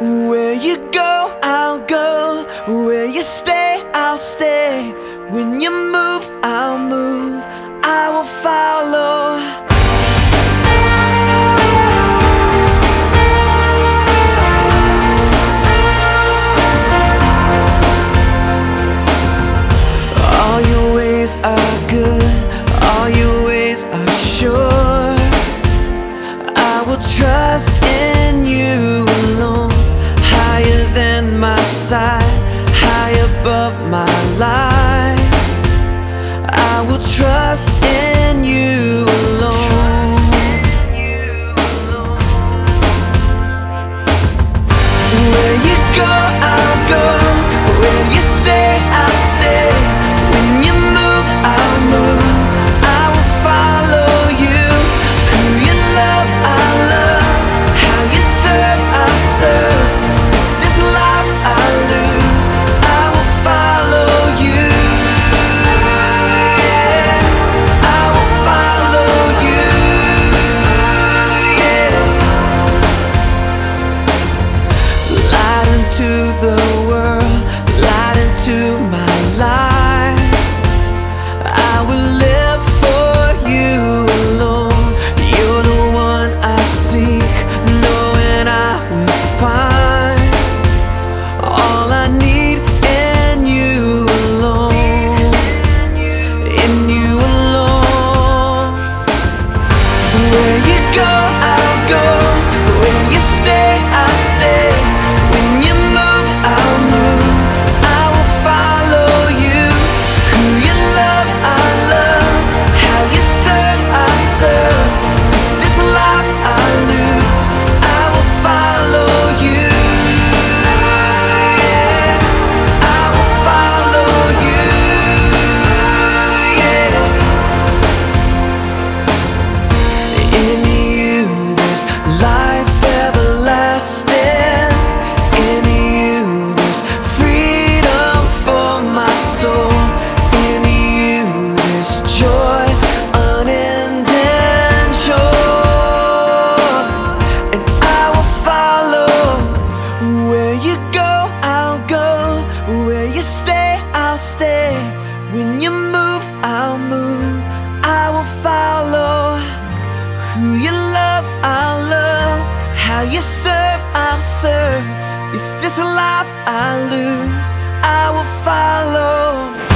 Where you go, I'll go. Where you stay, I'll stay. When you move, I'll move. I will follow. All your ways are good, all your ways are sure. I will trust my life. I will trust in you the world, light into my life. I will live for you alone. You're the one I seek, knowing I will find all I need in you alone. In you alone. Where you go, I'll go. Where you stay, I'll you go, I'll go. Where you stay, I'll stay. When you move, I'll move. I will follow. Who you love, I'll love. How you serve, I'll serve. If this life I lose, I will follow.